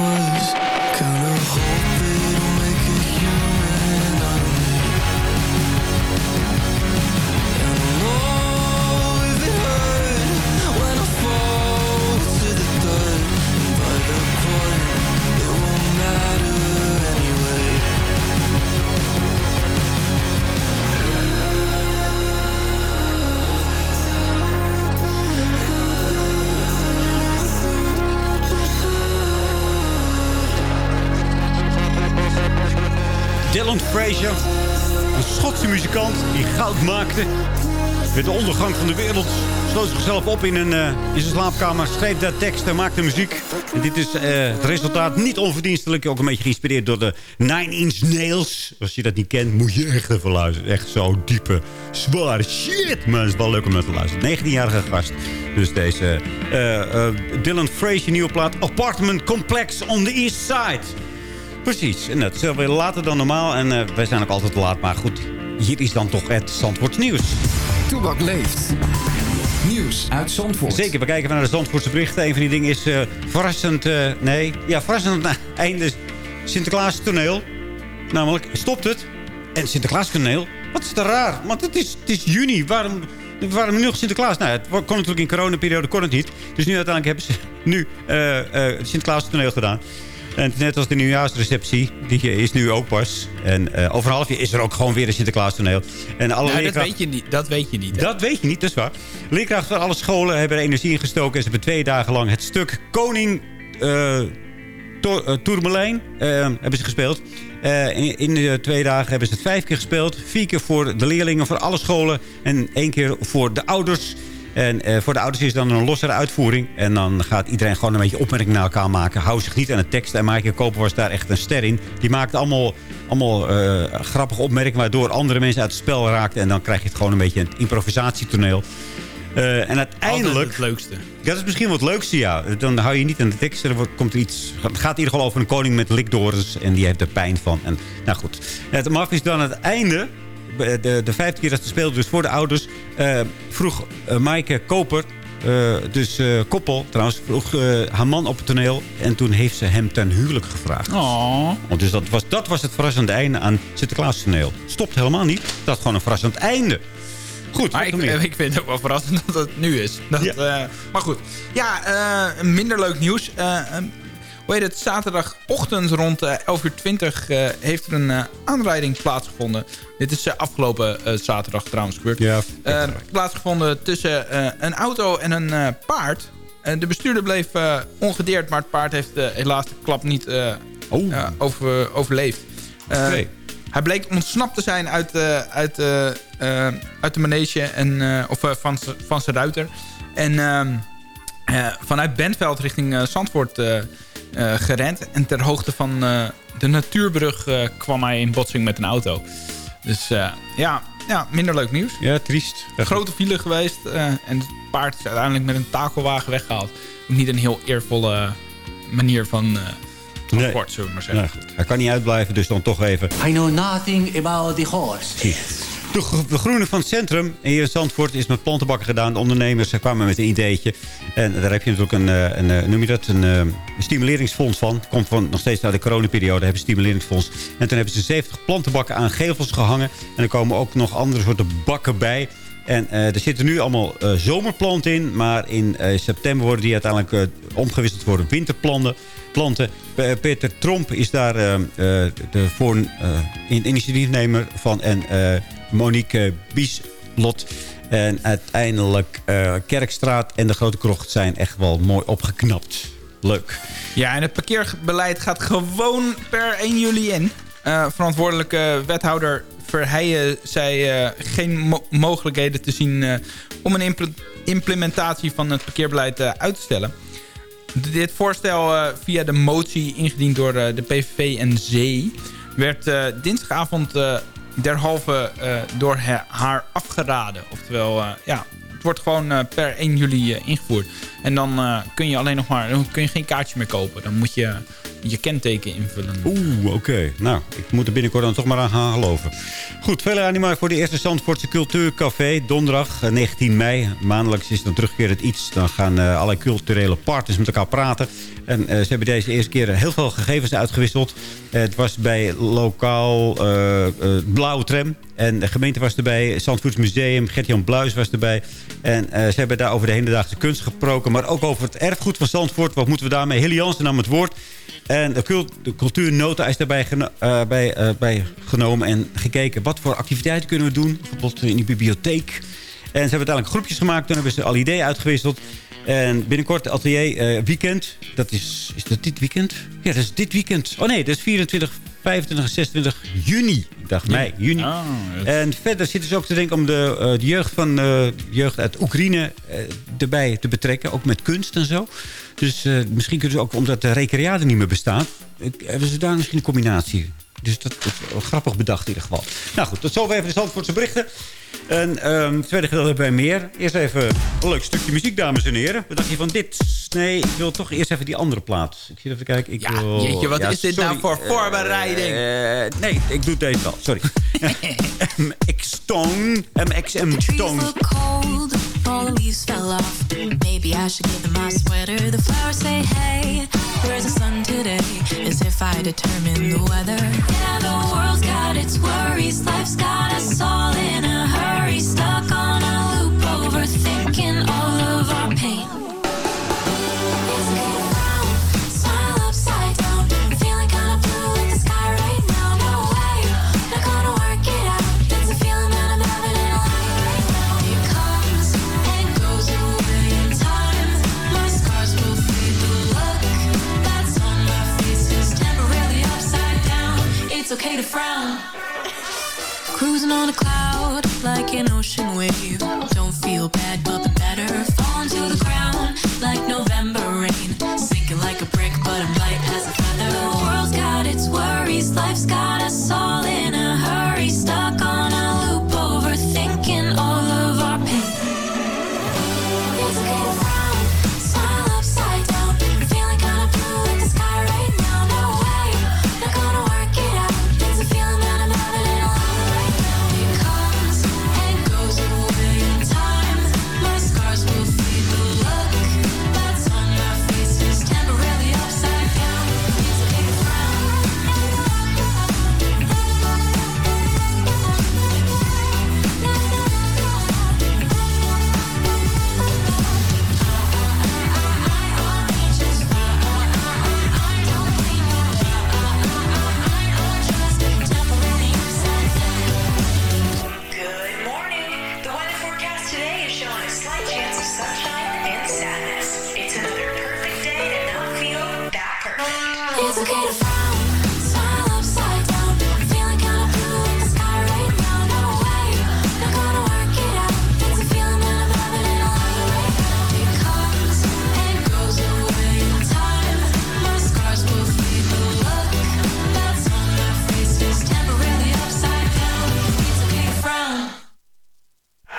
D: Met de ondergang van de wereld sloot zichzelf op in, een, eh, in zijn slaapkamer, schreef daar teksten, maakte muziek. En dit is eh, het resultaat niet onverdienstelijk. Ook een beetje geïnspireerd door de Nine Inch Nails. Als je dat niet kent, moet je echt even luisteren. Echt zo diepe, zware shit. Maar het is wel leuk om naar te luisteren. 19-jarige gast. Dus deze eh, Dylan Frazier nieuwe plaat Apartment Complex on the East Side. Precies. En dat is weer later dan normaal. En wij zijn ook altijd laat. Maar goed, hier is dan toch het Zandvoorts nieuws.
Q: Toebak leeft. Nieuws uit Zandvoort.
D: Zeker, we kijken naar de Zandvoortse berichten. Een van die dingen is eh, verrassend... eh, nee, ja, verrassend het einde Sinterklaas toneel. Namelijk, stopt het. En Sinterklaas toneel? Wat is er raar? Want het is, het is juni. Waarom, waarom nu nog Sinterklaas? Nou, het kon natuurlijk in coronaperiode kon het niet. Dus nu uiteindelijk hebben ze nu het Sinterklaas toneel gedaan. En net als de nieuwjaarsreceptie. Die is nu ook pas. En eh, over een half jaar is er ook gewoon weer een Sinterklaas toneel. En alle
I: Ja, dat, weet je niet, dat weet je niet. hè?
D: dat weet je niet, dat is waar. Leerkrachten van alle scholen hebben er energie in gestoken. En ze hebben twee dagen lang het stuk Koning To- Tourmalijn eh, hebben ze gespeeld. In, in de twee dagen hebben ze het vijf keer gespeeld. Vier keer voor de leerlingen van alle scholen. En één keer voor de ouders. En eh, voor de ouders is dan een lossere uitvoering. En dan gaat iedereen gewoon een beetje opmerkingen naar elkaar maken. Hou zich niet aan de tekst. En Maaike Koper was daar echt een ster in. Die maakte allemaal, allemaal eh, grappige opmerkingen... waardoor andere mensen uit het spel raakten. En dan krijg je het gewoon een beetje een improvisatietoneel. Eh, en uiteindelijk...
I: Altijd het leukste.
D: Dat is misschien wat het leukste, ja. Dan hou je niet aan de tekst. Er komt er iets, het gaat in ieder geval over een koning met likdorens. En die heeft er pijn van. En, nou goed. Het maf is dan aan het einde... De, de vijfde keer dat ze speelde, dus voor de ouders... eh, vroeg eh, Maaike Koper... eh, dus eh, Koppel trouwens, vroeg eh, haar man op het toneel. En toen heeft ze hem ten huwelijk gevraagd.
I: Oh.
D: Want dus dat was, dat was het verrassende einde aan Sinterklaas toneel. Stopt helemaal niet. Dat is gewoon een verrassend einde. Goed,
I: Maar ik, vind het ook wel verrassend dat het nu is. Dat, eh, maar goed. Ja, eh, minder leuk nieuws. Eh, eh, hoe heet het? Zaterdagochtend rond eh 11.20 uur eh, heeft er een eh, aanrijding plaatsgevonden. Dit is eh, afgelopen eh, zaterdag trouwens gebeurd.
D: Ja,
I: Eh, plaatsgevonden tussen eh, een auto en een eh, paard. Eh, de bestuurder bleef eh, ongedeerd, maar het paard heeft eh, helaas de klap niet eh, eh, over, overleefd. Eh,
D: Oké.
I: Hij bleek ontsnapt te zijn uit, eh, uit, eh, eh, uit de manege en, eh, of, eh, van, van zijn ruiter. En ehm, eh, vanuit Bentveld richting eh, Zandvoort eh, eh, gerend. En ter hoogte van eh, de natuurbrug eh, kwam hij in botsing met een auto. Dus eh, ja, ja, minder leuk nieuws.
D: Ja, triest.
I: Een grote file geweest. eh, en het paard is uiteindelijk met een takelwagen weggehaald. Ook niet een heel eervolle manier van eh transport, zullen we maar zeggen.
D: Nou hij kan niet uitblijven, dus dan toch even.
R: I know nothing about the horse.
D: De, gro- de groene van het centrum hier in Zandvoort is met plantenbakken gedaan. De ondernemers kwamen met een ideetje. En daar heb je natuurlijk een, eh, een, eh, noem je dat, een, eh, stimuleringsfonds van. Komt van nog steeds uit de coronaperiode, hebben ze stimuleringsfonds. En toen hebben ze 70 plantenbakken aan gevels gehangen. En er komen ook nog andere soorten bakken bij. En er zitten nu allemaal zomerplanten in. Maar in september worden die uiteindelijk omgewisseld voor winterplanten. Planten. Pe- Peter Tromp is daar de voor, in- initiatiefnemer van. En Monique Bieslot. En uiteindelijk eh, Kerkstraat en de Grote Krocht zijn echt wel mooi opgeknapt. Leuk.
I: Ja, en het parkeerbeleid gaat gewoon per 1 juli in. Eh, verantwoordelijke wethouder Verheijen zei eh, geen mo- mogelijkheden te zien... om een impl- implementatie van het parkeerbeleid uit te stellen. Dit voorstel via de motie ingediend door de PVV en Zee... werd dinsdagavond derhalve eh, door haar afgeraden. Oftewel, eh, ja, het wordt gewoon eh, per 1 juli ingevoerd. En dan kun je alleen nog maar kun je geen kaartje meer kopen. Dan moet je je kenteken invullen.
D: Oeh, oké. Nou, ik moet er binnenkort dan toch maar aan gaan geloven. Goed, vele animatie voor de eerste Zandvoortse Cultuurcafé. Donderdag eh, 19 mei. Maandelijks is dan terugkerend iets. Dan gaan uh, alle culturele partners met elkaar praten. En uh, ze hebben deze eerste keer heel veel gegevens uitgewisseld. Het was bij lokaal Blauwe Tram. En de gemeente was erbij. Zandvoorts Museum. Gert-Jan Bluis was erbij. En ze hebben daar over de hedendaagse kunst gesproken. Maar ook over het erfgoed van Zandvoort. Wat moeten we daarmee? Hilly Jansen nam het woord. En de, de cultuurnota is daarbij uh, bij, uh, bij genomen en gekeken... wat voor activiteiten kunnen we doen. Bijvoorbeeld in die bibliotheek. En ze hebben uiteindelijk groepjes gemaakt. Toen hebben ze al ideeën uitgewisseld. En binnenkort atelier uh, weekend. Dat is, is dat dit weekend? Ja, dat is dit weekend. Oh nee, dat is 24, 25 en 26 juni. Ik dacht mei, juni.
I: Oh,
D: en verder zitten ze ook te denken om de, uh, de jeugd, van, uh, jeugd uit Oekraïne uh, erbij te betrekken. Ook met kunst en zo. Dus misschien kunnen ze ook, omdat de recreatie niet meer bestaat... hebben ze daar misschien een combinatie. Dus dat is wel grappig bedacht in ieder geval. Nou goed, tot zover even de Zandvoortse berichten. En um, het tweede gedeelte bij meer. Eerst even een leuk stukje muziek, dames en heren. Wat dacht je van dit? Nee, ik wil toch eerst even die andere plaat. Ik zie even kijken. Ik
I: ja,
D: wil...
I: jeetje, wat
D: ja,
I: is dit
D: sorry.
I: nou voor voorbereiding?
D: Uh, uh, nee, ik doe deze wel. Sorry. MX Stone. MXM Stone.
S: all the leaves fell off. Maybe I should give them my sweater. The flowers say, hey, where's the sun today? As if I determine the weather. Yeah, the world's got its worries. Life's got us all in a hurry. Stuck on a loop, overthinking all of our pain. Okay to frown. Cruising on a cloud like an ocean wave. Don't feel bad, but the better. Falling to the ground like November rain. Sinking like a brick, but I'm light as a feather. The world's got its worries, life's got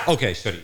S: okay,
D: sorry.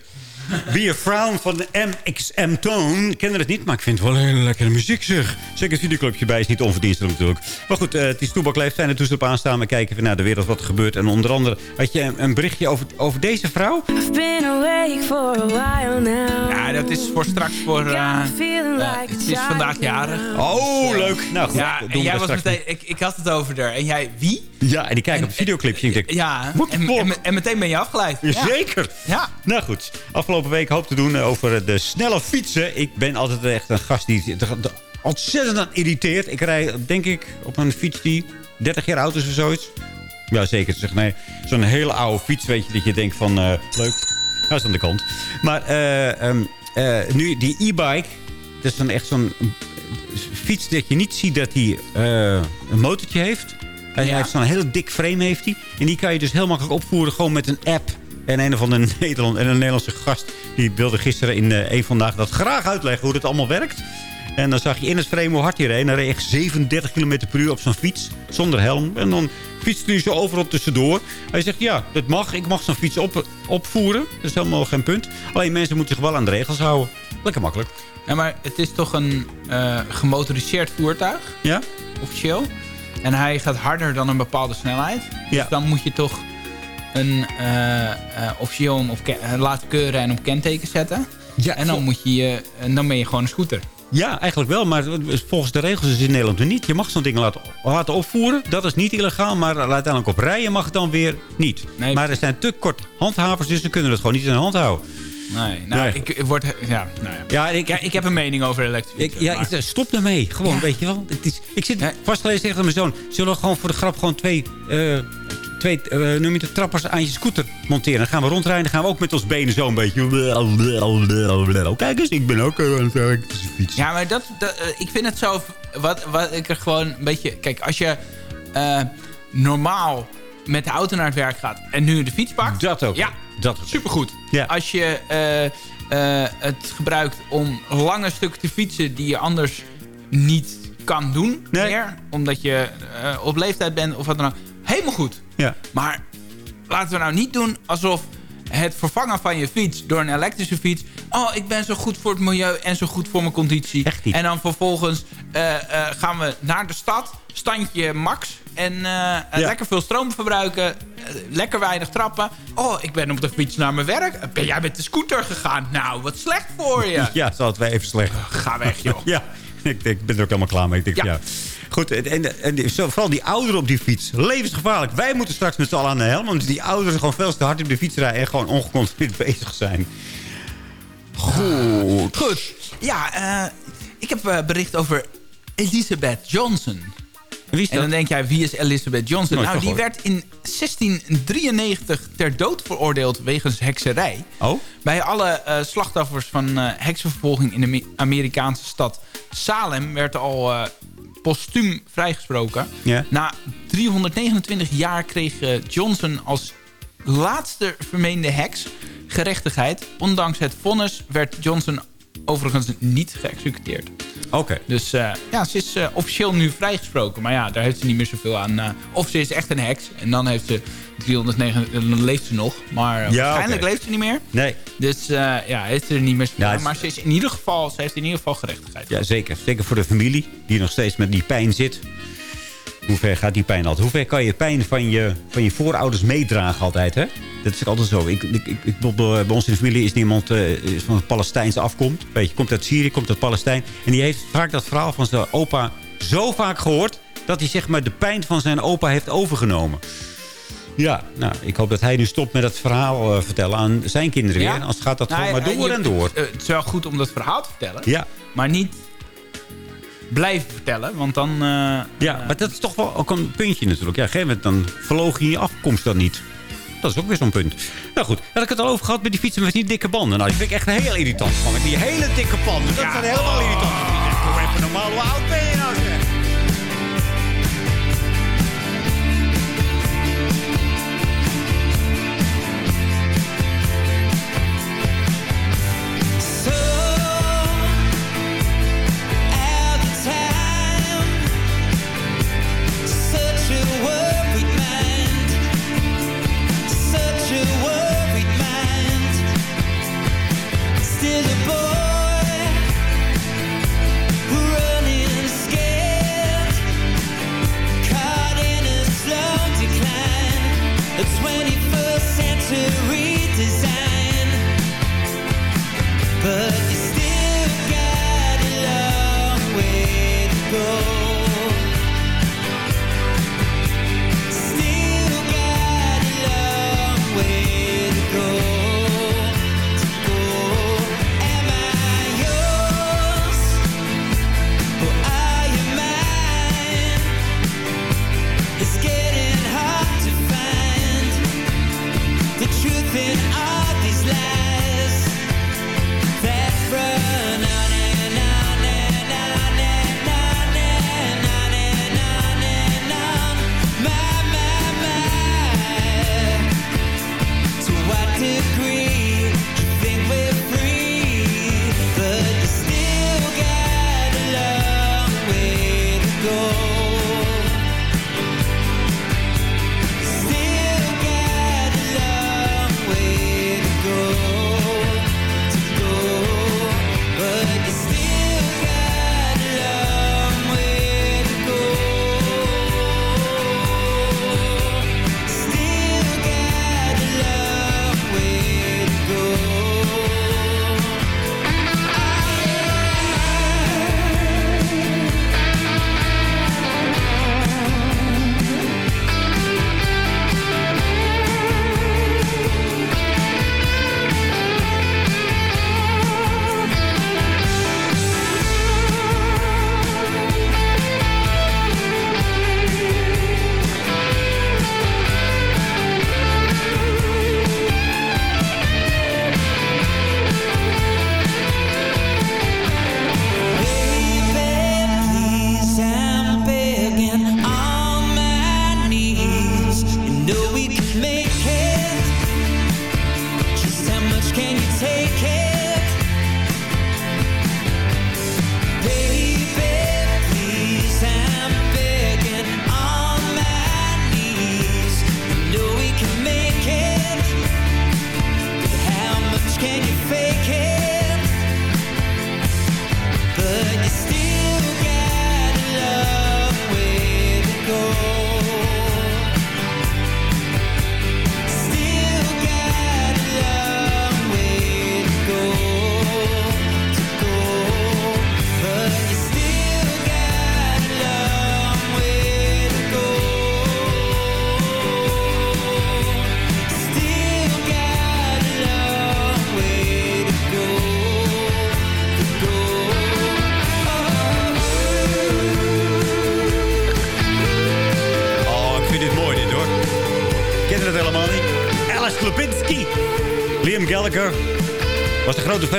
D: Be a Frown van de MXM Tone. Ik ken het niet, maar ik vind het wel een hele lekkere muziek, zeg. Zeker het videoclubje bij is niet onverdienstelijk natuurlijk. Maar goed, uh, het is. Fijn dat toestel op aanstaan. We kijken even naar de wereld wat er gebeurt. En onder andere had je een, een berichtje over, over deze vrouw.
T: I've been awake for a while now.
I: Ja, dat is voor straks voor... Uh, uh, het is vandaag jarig.
D: Oh, leuk. Nou goed,
I: ja, en jij was meteen... Ik, ik had het over haar. En jij, wie?
D: Ja, en die kijken op het videoclipje. En ik denk,
I: ja, en, en, en, meteen ben je afgeleid.
D: Ja. Zeker.
I: Ja.
D: Nou goed, afgelopen week hoop te doen over de snelle fietsen. Ik ben altijd echt een gast die ontzettend aan irriteert. Ik rij, denk ik, op een fiets die 30 jaar oud is of zoiets. Ja, zeker. Zeg, nee, Zo'n hele oude fiets, weet je, dat je denkt van, uh, leuk. Dat is aan de kant. Maar uh, um, uh, nu, die e-bike, dat is dan echt zo'n fiets dat je niet ziet dat hij een motortje heeft. Hij ja. heeft zo'n heel dik frame heeft hij. En die kan je dus heel makkelijk opvoeren gewoon met een app. En een of andere Nederland, en een Nederlandse gast... die wilde gisteren in uh, een vandaag dat graag uitleggen hoe het allemaal werkt. En dan zag je in het frame hoe hard hij reed. Dan reed echt 37 km per uur op zo'n fiets. Zonder helm. En dan fietst hij zo overal tussendoor. Hij zegt, ja, dat mag. Ik mag zo'n fiets op, opvoeren. Dat is helemaal geen punt. Alleen mensen moeten zich wel aan de regels houden. Lekker makkelijk.
I: Ja, maar het is toch een uh, gemotoriseerd voertuig?
D: Ja.
I: officieel. En hij gaat harder dan een bepaalde snelheid. Dus
D: Ja.
I: dan moet je toch een eh, eh, officieel hem op eh, laten keuren en op kenteken zetten.
D: Ja,
I: en dan, moet je, je- en dan ben je gewoon een scooter.
D: Ja, eigenlijk wel. Maar volgens de regels is het in Nederland weer niet. Je mag zo'n ding laten, laten opvoeren. Dat is niet illegaal. Maar uiteindelijk op rijden mag het dan weer niet. maar er zijn te kort handhavers. Dus ze kunnen het gewoon niet in de hand houden.
I: Nee, nou,
D: Nee.
I: Ik, ik word... Ja, nou ja.
D: Ja, ik,
I: Ja, ik heb een mening over elektrische
D: Ik, ja, stop ermee. Gewoon, weet je wel. Het is, ik zit vastgelezen tegen mijn zoon. Zullen we gewoon voor de grap gewoon twee, twee eh, noem je het, trappers aan je scooter monteren? Dan gaan we rondrijden. Dan gaan we ook met ons benen zo een beetje... Kijk eens, ik ben ook eh, aan het elektrische fiets.
I: Ja, maar dat, dat, eh, ik vind het zo... Wat, wat ik er gewoon een beetje... Kijk, als je eh, normaal met de auto naar het werk gaat... en nu de fiets pakt...
D: Dat ook.
I: Ja,
D: dat
I: supergoed.
D: Ja.
I: Als je eh, eh, het gebruikt om lange stukken te fietsen... die je anders niet kan doen meer... omdat je eh, op leeftijd bent of wat dan ook... helemaal goed.
D: Ja.
I: Maar laten we nou niet doen alsof het vervangen van je fiets door een elektrische fiets... oh, ik ben zo goed voor het milieu en zo goed voor mijn conditie. En dan vervolgens eh, eh, gaan we naar de stad, standje max... en eh, lekker veel stroom verbruiken, lekker weinig trappen. Oh, ik ben op de fiets naar mijn werk. Ben jij met de scooter gegaan? Nou, wat slecht voor je.
D: Ja, altijd wel even slecht.
I: Ga weg, joh.
D: ja, ik, denk, ik ben er ook helemaal klaar mee. Ik denk, ja. Goed, en, en, zo, vooral die ouderen op die fiets. Levensgevaarlijk. Wij moeten straks met z'n allen aan de helm. Want die ouderen gewoon veel te hard op de fiets rijden... en gewoon ongecontroleerd bezig zijn. Goed.
I: Goed. Ja, eh, ik heb eh, bericht over Elizabeth Johnson.
D: Wie is
I: En dan denk jij, wie is Elizabeth Johnson?
D: Nooit
I: nou,
D: van
I: die werd in 1693 ter dood veroordeeld wegens hekserij.
D: Oh?
I: Bij alle eh, slachtoffers van eh heksenvervolging in de Me- Amerikaanse stad Salem werd al eh, postuum vrijgesproken. Na 329 jaar kreeg Johnson als laatste vermeende heks gerechtigheid. Ondanks het vonnis werd Johnson overigens niet geëxecuteerd.
D: Oké.
I: Dus eh, ja, ze is eh, officieel nu vrijgesproken. Maar ja, daar heeft ze niet meer zoveel aan. eh, of ze is echt een heks. En dan heeft ze 309, dan leeft ze nog. Maar
D: Ja,
I: waarschijnlijk leeft ze niet meer.
D: Nee.
I: Dus ja, heeft ze er niet meer zoveel
D: Ja,
I: Maar ze, is in ieder geval, ze heeft in ieder geval gerechtigheid.
D: Ja, zeker. Zeker voor de familie die nog steeds met die pijn zit. Hoe ver gaat die pijn altijd? Hoe ver kan je pijn van je, van je voorouders meedragen altijd, hè? Dat is altijd zo. Ik, ik, ik, bij ons in de familie is iemand eh, is van Palestijnse afkomt. Weet je, komt uit Syrië, komt uit Palestijn. En die heeft vaak dat verhaal van zijn opa zo vaak gehoord... dat hij zeg maar de pijn van zijn opa heeft overgenomen. Ja, nou, ik hoop dat hij nu stopt met het verhaal eh, vertellen aan zijn kinderen weer. Anders gaat dat
I: Nou,
D: gewoon maar door
I: je-
D: en door.
I: eh, het is wel goed om dat verhaal te vertellen.
D: Ja.
I: Maar niet blijven vertellen. Want dan... eh,
D: Ja, maar dat is toch wel ook een puntje natuurlijk. Ja, op een gegeven moment dan verloog je je afkomst dan niet. Dat is ook weer zo'n punt. Nou goed, had ik het al over gehad met die fietsen met die dikke banden. Nou, die vind ik echt heel irritant. Van die hele dikke banden. Dat zijn helemaal irritant. Doe even normaal. Hoe oud ben je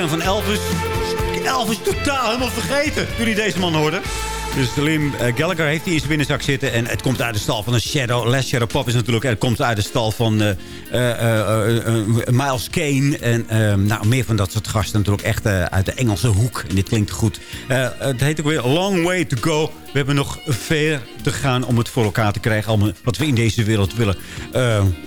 D: van Elvis. Elvis totaal helemaal vergeten toen hij deze man hoorde. Dus Liam eh, Gallagher heeft die in zijn binnenzak zitten. En het komt uit de stal van een Shadow. Les Shadow Pop is natuurlijk. Het komt uit de stal van eh, eh, Miles Kane. En eh, nou, meer van dat soort gasten natuurlijk echt uit de Engelse hoek. En dit klinkt goed. Het heet ook weer Long Way to Go. We hebben nog ver te gaan om het voor elkaar te krijgen. Allemaal wat we in deze wereld willen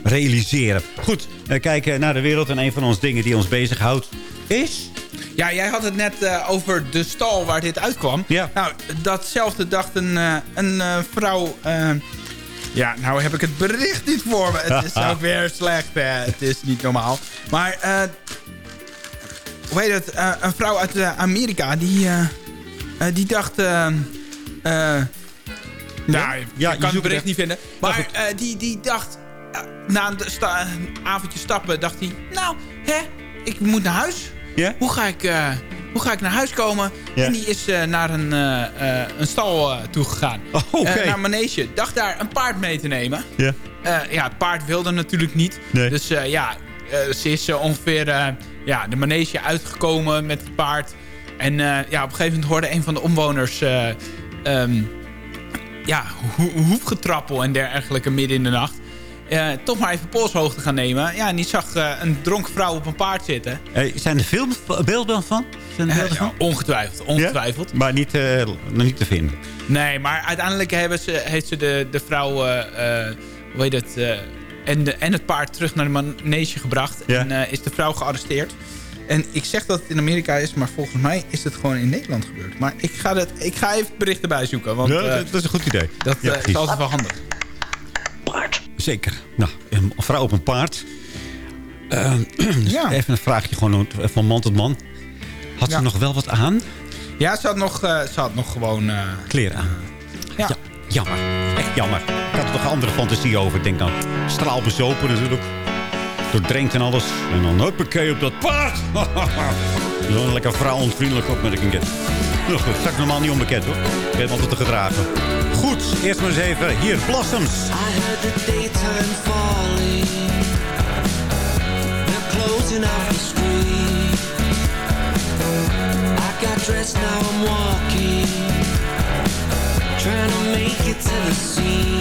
D: realiseren. Goed, kijken naar de wereld. En een van ons dingen die ons bezighoudt is...
I: Ja, jij had het net eh, over de stal waar dit uitkwam.
D: Ja.
I: Nou, datzelfde dacht een, eh, een eh, vrouw... ja, nou heb ik het bericht niet voor me. Het is ook weer slecht. hè. Het is niet normaal. Maar, eh hoe heet het? Een vrouw uit Amerika, die, die dacht... nou,
D: Ja,
I: ik kan het bericht niet vinden. Maar die, die dacht... na een, sta- een avondje stappen dacht hij... Nou, hè, ik moet naar huis.
D: Ja?
I: Hoe, ga ik, eh, hoe ga ik naar huis komen? En die is eh, naar een, eh, een stal toegegaan.
D: Oh.
I: Eh, naar manege. Dacht daar een paard mee te nemen.
D: Ja.
I: Ja, het paard wilde natuurlijk niet.
D: Nee.
I: Dus ja, ze is ongeveer ja, de manege uitgekomen met het paard. En ja, op een gegeven moment hoorde een van de omwoners... eh, ehm, ja, ho hoefgetrappel en dergelijke midden in de nacht. Eh, toch maar even polshoogte gaan nemen. Ja, en die zag eh, een dronken vrouw op een paard zitten.
D: Eh, zijn er veel beelden van? Zijn er beelden
I: ja,
D: van?
I: ongetwijfeld, ongetwijfeld.
D: Maar niet, nog niet te vinden.
I: Nee, maar uiteindelijk hebben ze, heeft ze de, de vrouw, hoe heet het, en, de, en het paard terug naar de manege gebracht.
D: Ja.
I: En is de vrouw gearresteerd. En ik zeg dat het in Amerika is, maar volgens mij is het gewoon in Nederland gebeurd. Maar ik ga, dat, ik ga even het bericht erbij zoeken. Want,
D: Ja, dat, is een goed idee.
I: dat
D: Ja,
I: is altijd wel handig.
D: Zeker. Nou, een vrouw op een paard. Eh,
I: Ja.
D: Even een vraagje gewoon van man tot man. Had
I: Ja.
D: ze nog wel wat aan?
I: Ja, ze had nog, eh, ze had nog gewoon... eh,
D: Kleren aan.
I: ja.
D: Jammer. Echt jammer. Ik had er toch een andere fantasie over. Ik denk dan straalbezopen natuurlijk. Doordrenkt en alles. En dan huppakee op dat paard. Zo'n lekker vrouwonvriendelijke opmerking. Nou goed, normaal niet onbekend hoor. Ik ben altijd te gedragen. Goed, eerst maar eens even. Hier, Blossoms.
O: I heard the daytime falling. They're closing off the street. I got dressed, now I'm walking. Trying to make it to the scene.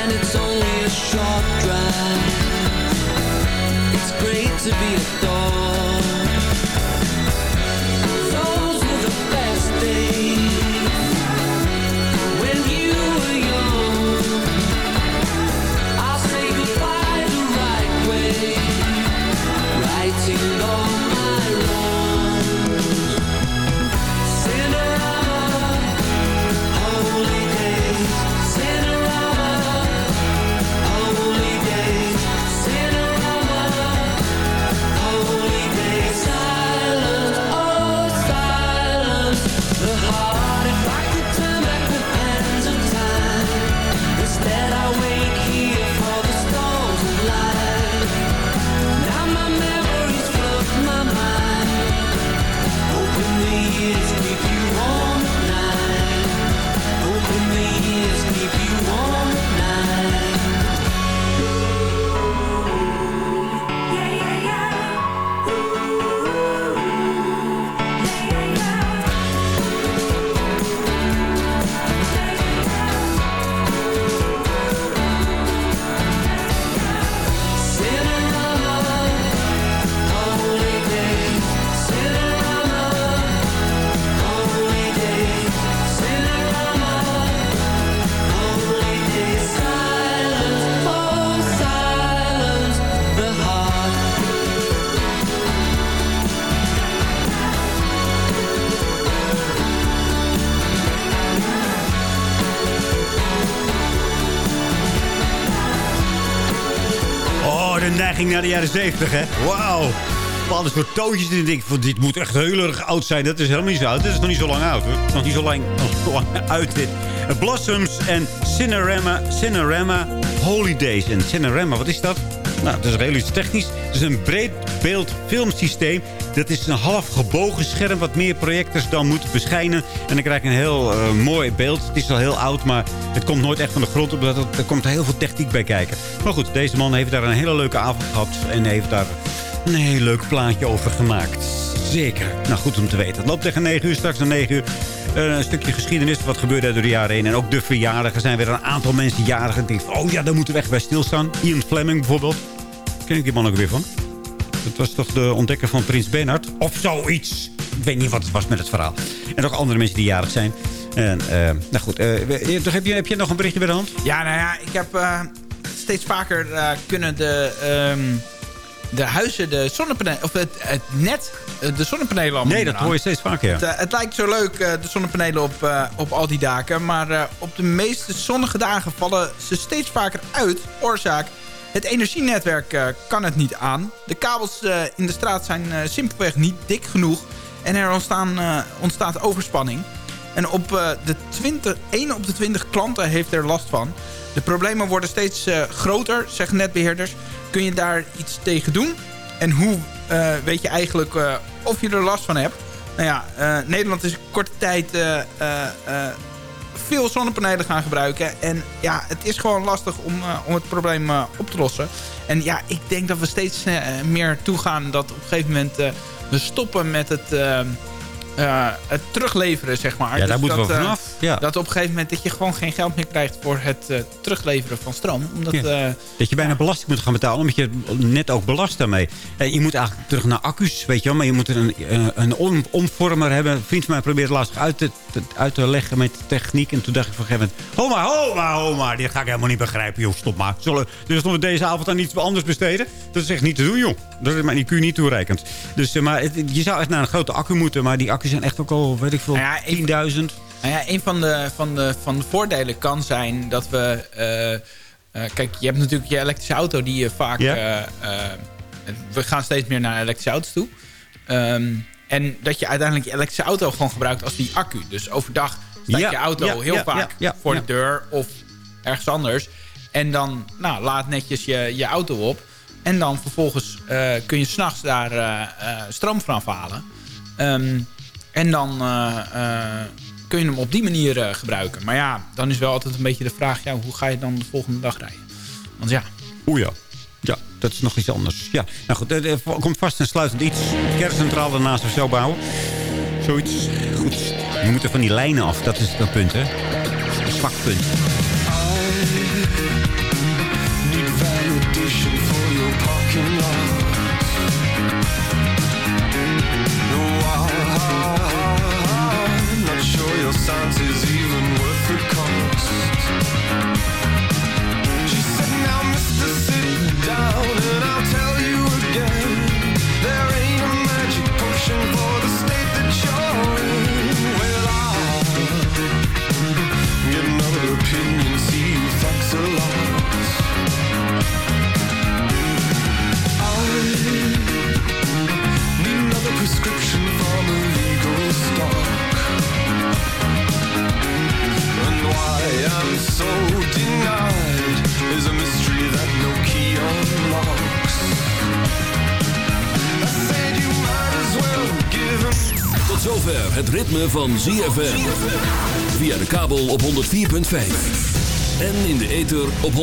O: And it's only a short drive. It's great to be adored.
D: Jaren 70, hè? Wauw. Bepaalde soort tootjes. En denk dit moet echt heel erg oud zijn. Dat is helemaal niet zo oud. Dat is nog niet zo lang oud, hoor. Nog niet zo lang, uit dit. Blossoms en Cinerama, Cinerama Holidays. En Cinerama, wat is dat? Nou, dat is heel iets technisch. Het is een breedbeeld filmsysteem. Dat is een half gebogen scherm wat meer projectors dan moet beschijnen. En dan krijg je een heel eh, mooi beeld. Het is al heel oud, maar het komt nooit echt van de grond op. Er komt heel veel techniek bij kijken. Maar goed, deze man heeft daar een hele leuke avond gehad. En heeft daar een heel leuk plaatje over gemaakt. Zeker. Nou, goed om te weten. Het loopt tegen 9 uur, straks naar 9 uur. Eh, een stukje geschiedenis, wat gebeurde er door de jaren heen. En ook de verjaardagen zijn weer een aantal mensen jarig. En ik denk, oh ja, daar moeten we echt bij stilstaan. Ian Fleming bijvoorbeeld. Ken ik die man ook weer van? Dat was toch de ontdekker van Prins Bernhard? Of zoiets. Ik weet niet wat het was met het verhaal. En ook andere mensen die jarig zijn. En, eh, nou goed, uh, heb, je, heb je nog een berichtje bij de hand?
I: Ja, nou ja, ik heb steeds vaker kunnen de... ehm, de huizen, de zonnepanelen, of het, het net, de zonnepanelen allemaal
D: Nee, dat hoor je steeds vaker, ja.
I: Het, het lijkt zo leuk, de zonnepanelen op, op al die daken. Maar op de meeste zonnige dagen vallen ze steeds vaker uit. Oorzaak, het energienetwerk kan het niet aan. De kabels in de straat zijn simpelweg niet dik genoeg. En er ontstaan, ontstaat overspanning. En op de 20, 1 op de 20 klanten heeft er last van. De problemen worden steeds groter, zeggen netbeheerders kun je daar iets tegen doen? En hoe uh, weet je eigenlijk of je er last van hebt? Nou ja, Nederland is korte tijd veel zonnepanelen gaan gebruiken. En ja, het is gewoon lastig om, om het probleem op te lossen. En ja, ik denk dat we steeds meer toegaan dat op een gegeven moment we stoppen met het... Uh, het terugleveren, zeg maar.
D: Ja, daar
I: dus
D: moeten
I: dat,
D: we vanaf. Ja.
I: Dat op een gegeven moment dat je gewoon geen geld meer krijgt voor het uh, terugleveren van stroom. Omdat,
D: ja. dat je bijna belasting moet gaan betalen, omdat je net ook belast daarmee. je moet eigenlijk terug naar accu's, weet je wel. Maar je moet een, een om, omvormer hebben. Een vriend van mij probeerde lastig uit te, te, uit te leggen met techniek. En toen dacht ik van een gegeven moment... Homa, homa, homa. Die ga ik helemaal niet begrijpen, joh. Stop maar. Zullen, dus we deze avond aan iets anders besteden? Dat is echt niet te doen, joh. Dat is mijn IQ niet toereikend. Dus, maar het, je zou echt naar een grote accu moeten. Maar die accu's zijn echt ook al, weet ik veel,
I: Nou ja,
D: 10.000.
I: Nou ja, een van de, van, de, van de voordelen kan zijn dat we... Uh, uh, kijk, je hebt natuurlijk je elektrische auto die je vaak... Uh, we gaan steeds meer naar elektrische auto's toe. Um, en dat je uiteindelijk je elektrische auto gewoon gebruikt als die accu. Dus overdag staat
D: Ja,
I: je auto
D: ja,
I: heel
D: ja,
I: vaak voor de deur of ergens anders. En dan nou, laat netjes je, je auto op. En dan vervolgens uh, kun je s'nachts daar uh, uh, stroom van afhalen. Um, en dan kun je hem op die manier gebruiken. Maar ja, dan is wel altijd een beetje de vraag... Ja, hoe ga je dan de volgende dag rijden? Want ja...
D: Oeh ja. Ja, dat is nog iets anders. Ja, nou goed, er, er komt vast een sluitend iets. Kerncentrale ernaast of zo bouwen. Zoiets. Goed. We moeten van die lijnen af. Dat is het punt, hè.
Q: Need validation for your parking science is even worth the cost. She said, now, mister, sit down I'm so denied is a mystery that no key unlocks. I said you might as well give him.
B: Tot zover het ritme van ZFM. Via de kabel op 104.5. En in de ether op 106.9.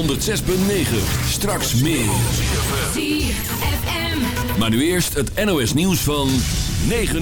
B: Straks meer. Maar nu eerst het NOS nieuws van 9